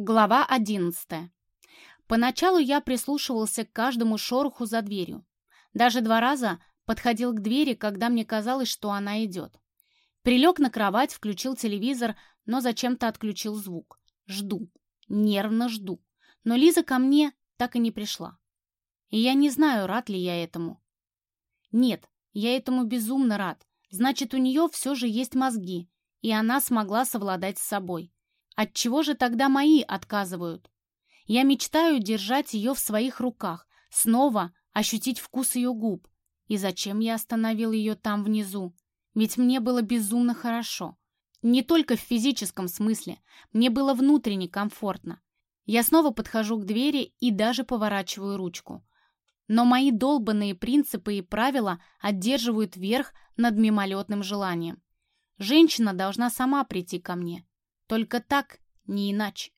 Глава 11. Поначалу я прислушивался к каждому шороху за дверью. Даже два раза подходил к двери, когда мне казалось, что она идет. Прилег на кровать, включил телевизор, но зачем-то отключил звук. Жду. Нервно жду. Но Лиза ко мне так и не пришла. И я не знаю, рад ли я этому. Нет, я этому безумно рад. Значит, у нее все же есть мозги, и она смогла совладать с собой. Отчего же тогда мои отказывают? Я мечтаю держать ее в своих руках, снова ощутить вкус ее губ. И зачем я остановил ее там внизу? Ведь мне было безумно хорошо. Не только в физическом смысле, мне было внутренне комфортно. Я снова подхожу к двери и даже поворачиваю ручку. Но мои долбанные принципы и правила одерживают верх над мимолетным желанием. Женщина должна сама прийти ко мне. Только так, не иначе.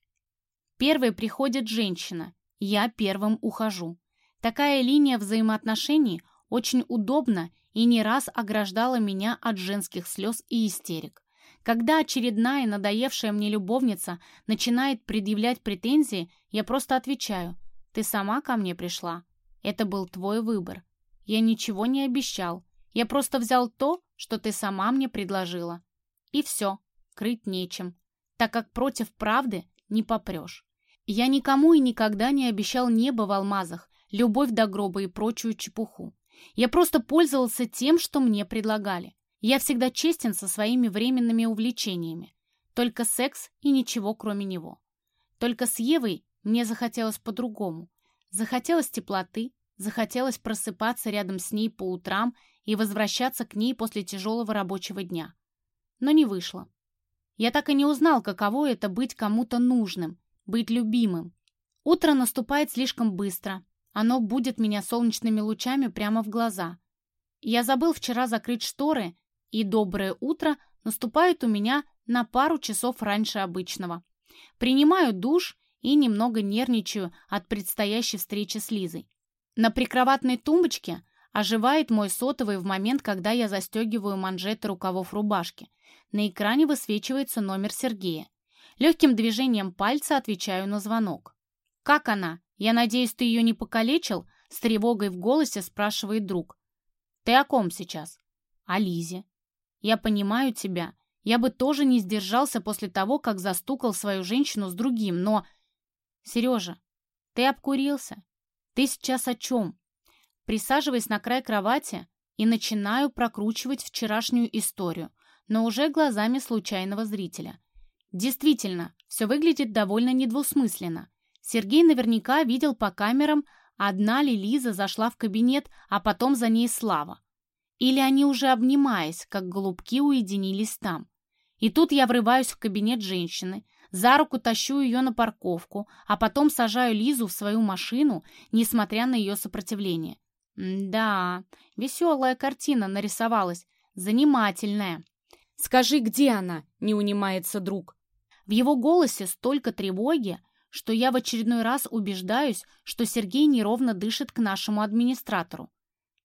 Первой приходит женщина, я первым ухожу. Такая линия взаимоотношений очень удобна и не раз ограждала меня от женских слез и истерик. Когда очередная надоевшая мне любовница начинает предъявлять претензии, я просто отвечаю «Ты сама ко мне пришла. Это был твой выбор. Я ничего не обещал. Я просто взял то, что ты сама мне предложила. И все, крыть нечем так как против правды не попрешь. Я никому и никогда не обещал небо в алмазах, любовь до гроба и прочую чепуху. Я просто пользовался тем, что мне предлагали. Я всегда честен со своими временными увлечениями. Только секс и ничего кроме него. Только с Евой мне захотелось по-другому. Захотелось теплоты, захотелось просыпаться рядом с ней по утрам и возвращаться к ней после тяжелого рабочего дня. Но не вышло. Я так и не узнал, каково это быть кому-то нужным, быть любимым. Утро наступает слишком быстро. Оно будет меня солнечными лучами прямо в глаза. Я забыл вчера закрыть шторы, и доброе утро наступает у меня на пару часов раньше обычного. Принимаю душ и немного нервничаю от предстоящей встречи с Лизой. На прикроватной тумбочке оживает мой сотовый в момент, когда я застегиваю манжеты рукавов рубашки – на экране высвечивается номер Сергея. Легким движением пальца отвечаю на звонок. «Как она? Я надеюсь, ты ее не покалечил?» С тревогой в голосе спрашивает друг. «Ты о ком сейчас?» «О Лизе». «Я понимаю тебя. Я бы тоже не сдержался после того, как застукал свою женщину с другим, но...» «Сережа, ты обкурился? Ты сейчас о чем?» Присаживаясь на край кровати и начинаю прокручивать вчерашнюю историю но уже глазами случайного зрителя. Действительно, все выглядит довольно недвусмысленно. Сергей наверняка видел по камерам, одна ли Лиза зашла в кабинет, а потом за ней Слава. Или они уже обнимаясь, как голубки уединились там. И тут я врываюсь в кабинет женщины, за руку тащу ее на парковку, а потом сажаю Лизу в свою машину, несмотря на ее сопротивление. Да, веселая картина нарисовалась, занимательная. «Скажи, где она?» — не унимается друг. В его голосе столько тревоги, что я в очередной раз убеждаюсь, что Сергей неровно дышит к нашему администратору.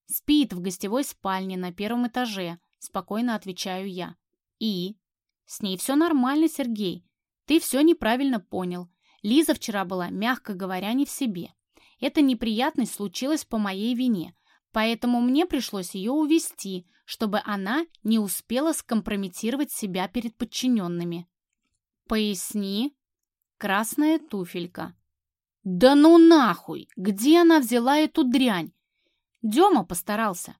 «Спит в гостевой спальне на первом этаже», — спокойно отвечаю я. «И?» «С ней все нормально, Сергей. Ты все неправильно понял. Лиза вчера была, мягко говоря, не в себе. Эта неприятность случилась по моей вине, поэтому мне пришлось ее увести, чтобы она не успела скомпрометировать себя перед подчиненными. «Поясни». «Красная туфелька». «Да ну нахуй! Где она взяла эту дрянь?» Дема постарался.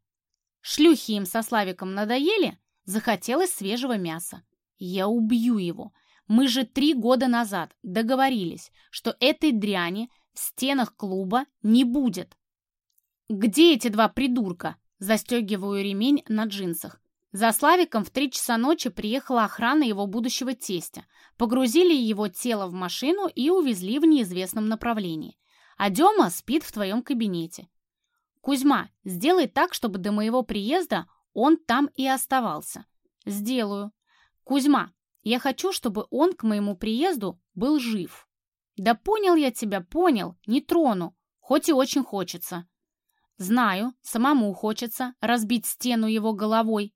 Шлюхи им со Славиком надоели, захотелось свежего мяса. Я убью его. Мы же три года назад договорились, что этой дряни в стенах клуба не будет. Где эти два придурка? Застегиваю ремень на джинсах. За Славиком в три часа ночи приехала охрана его будущего тестя. Погрузили его тело в машину и увезли в неизвестном направлении. А Дема спит в твоем кабинете. Кузьма, сделай так, чтобы до моего приезда он там и оставался. Сделаю. Кузьма, я хочу, чтобы он к моему приезду был жив. Да понял я тебя, понял, не трону, хоть и очень хочется. Знаю, самому хочется разбить стену его головой.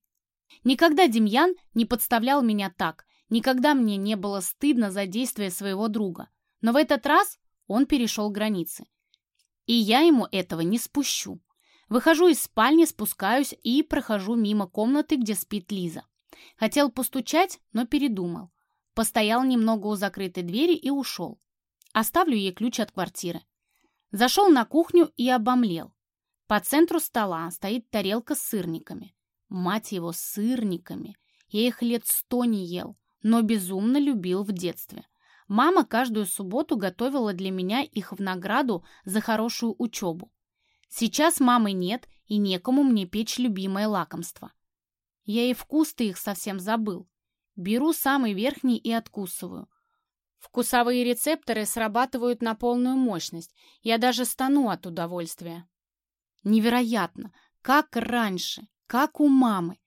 Никогда Демьян не подставлял меня так, никогда мне не было стыдно за действия своего друга. Но в этот раз он перешел границы. И я ему этого не спущу. Выхожу из спальни, спускаюсь и прохожу мимо комнаты, где спит Лиза. Хотел постучать, но передумал. Постоял немного у закрытой двери и ушел. Оставлю ей ключ от квартиры. Зашел на кухню и обомлел. По центру стола стоит тарелка с сырниками. Мать его, сырниками. Я их лет сто не ел, но безумно любил в детстве. Мама каждую субботу готовила для меня их в награду за хорошую учебу. Сейчас мамы нет, и некому мне печь любимое лакомство. Я и вкус-то их совсем забыл. Беру самый верхний и откусываю. Вкусовые рецепторы срабатывают на полную мощность. Я даже стану от удовольствия. Невероятно! Как раньше, как у мамы.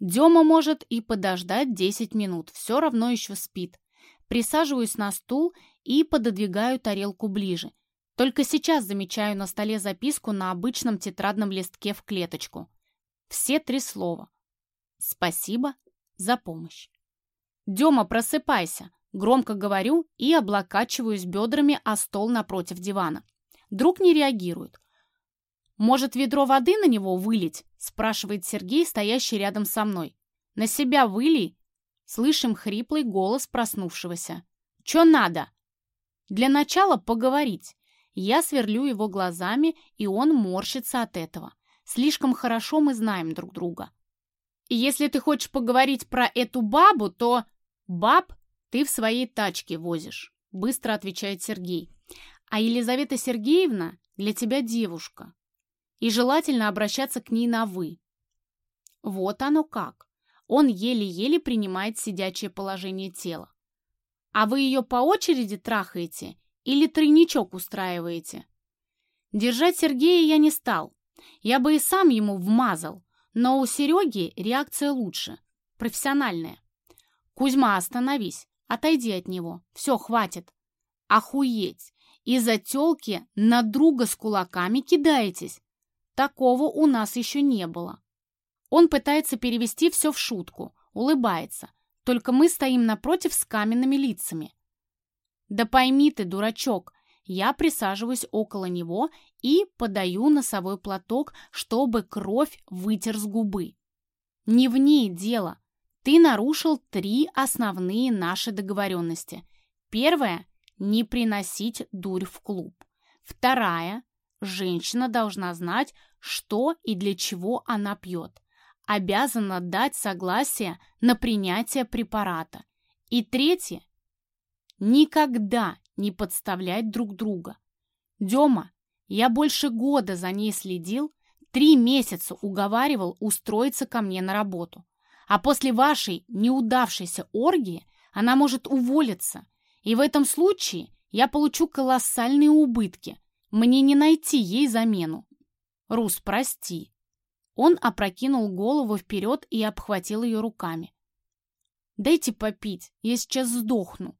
Дема может и подождать 10 минут, все равно еще спит. Присаживаюсь на стул и пододвигаю тарелку ближе. Только сейчас замечаю на столе записку на обычном тетрадном листке в клеточку. Все три слова. Спасибо за помощь. «Дема, просыпайся!» Громко говорю и облокачиваюсь бедрами о стол напротив дивана. Друг не реагирует. «Может, ведро воды на него вылить?» спрашивает Сергей, стоящий рядом со мной. «На себя вылей!» Слышим хриплый голос проснувшегося. «Чё надо?» «Для начала поговорить». Я сверлю его глазами, и он морщится от этого. Слишком хорошо мы знаем друг друга. Если ты хочешь поговорить про эту бабу, то... Баб ты в своей тачке возишь, быстро отвечает Сергей. А Елизавета Сергеевна для тебя девушка. И желательно обращаться к ней на «вы». Вот оно как. Он еле-еле принимает сидячее положение тела. А вы ее по очереди трахаете или тройничок устраиваете? Держать Сергея я не стал. Я бы и сам ему вмазал. Но у Сереги реакция лучше, профессиональная. Кузьма, остановись, отойди от него. Все, хватит. Охуеть! Из-за тёлки на друга с кулаками кидаетесь. Такого у нас еще не было. Он пытается перевести все в шутку, улыбается. Только мы стоим напротив с каменными лицами. Да пойми ты, дурачок, я присаживаюсь около него и подаю носовой платок, чтобы кровь вытер с губы. Не в ней дело. Ты нарушил три основные наши договоренности. Первая – не приносить дурь в клуб. Вторая – женщина должна знать, что и для чего она пьет обязана дать согласие на принятие препарата. И третье – никогда не подставлять друг друга. Дема, я больше года за ней следил, три месяца уговаривал устроиться ко мне на работу. А после вашей неудавшейся оргии она может уволиться. И в этом случае я получу колоссальные убытки. Мне не найти ей замену. Рус, прости, он опрокинул голову вперед и обхватил ее руками. «Дайте попить, я сейчас сдохну.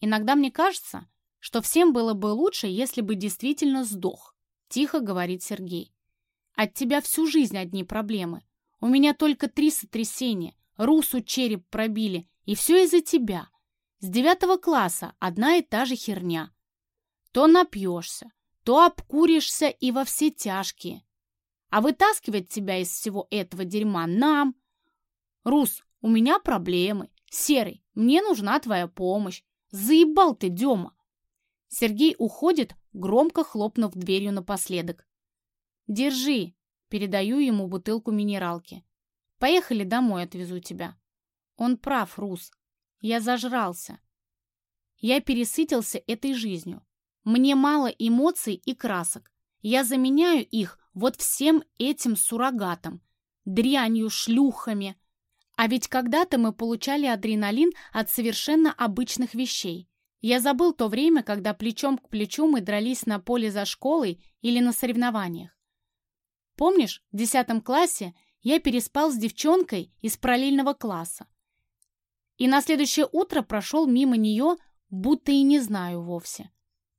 Иногда мне кажется, что всем было бы лучше, если бы действительно сдох», — тихо говорит Сергей. «От тебя всю жизнь одни проблемы. У меня только три сотрясения, Русу череп пробили, и все из-за тебя. С девятого класса одна и та же херня. То напьешься, то обкуришься и во все тяжкие. А вытаскивать тебя из всего этого дерьма нам. Рус, у меня проблемы. Серый, мне нужна твоя помощь. Заебал ты, Дема. Сергей уходит, громко хлопнув дверью напоследок. Держи, передаю ему бутылку минералки. Поехали домой, отвезу тебя. Он прав, Рус. Я зажрался. Я пересытился этой жизнью. Мне мало эмоций и красок. Я заменяю их вот всем этим суррогатом, дрянью, шлюхами. А ведь когда-то мы получали адреналин от совершенно обычных вещей. Я забыл то время, когда плечом к плечу мы дрались на поле за школой или на соревнованиях. Помнишь, в десятом классе я переспал с девчонкой из параллельного класса. И на следующее утро прошел мимо нее, будто и не знаю вовсе.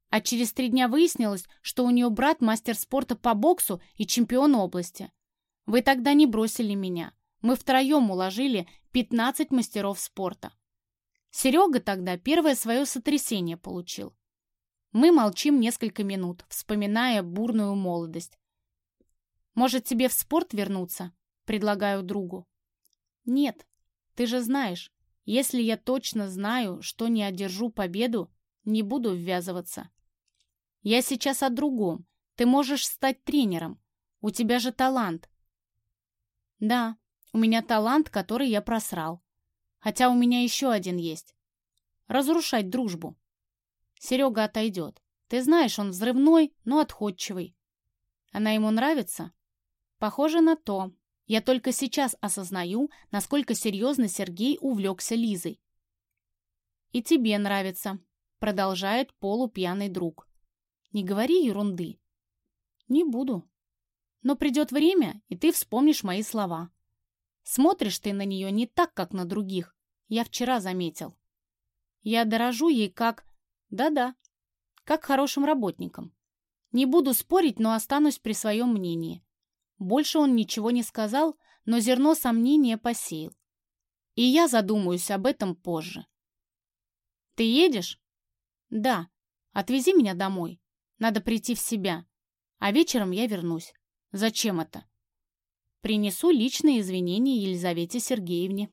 А через три дня выяснилось, что у нее брат мастер спорта по боксу и чемпион области. Вы тогда не бросили меня. Мы втроем уложили 15 мастеров спорта. Серега тогда первое свое сотрясение получил. Мы молчим несколько минут, вспоминая бурную молодость. «Может, тебе в спорт вернуться?» — предлагаю другу. «Нет, ты же знаешь, если я точно знаю, что не одержу победу, не буду ввязываться. Я сейчас о другом. Ты можешь стать тренером. У тебя же талант. Да, у меня талант, который я просрал. Хотя у меня еще один есть. Разрушать дружбу. Серега отойдет. Ты знаешь, он взрывной, но отходчивый. Она ему нравится? Похоже на то. Я только сейчас осознаю, насколько серьезно Сергей увлекся Лизой. «И тебе нравится», — продолжает полупьяный друг. «Не говори ерунды». «Не буду. Но придет время, и ты вспомнишь мои слова. Смотришь ты на нее не так, как на других. Я вчера заметил. Я дорожу ей как... Да-да, как хорошим работником. Не буду спорить, но останусь при своем мнении. Больше он ничего не сказал, но зерно сомнения посеял. И я задумаюсь об этом позже. «Ты едешь?» «Да. Отвези меня домой. Надо прийти в себя. А вечером я вернусь. Зачем это?» «Принесу личные извинения Елизавете Сергеевне».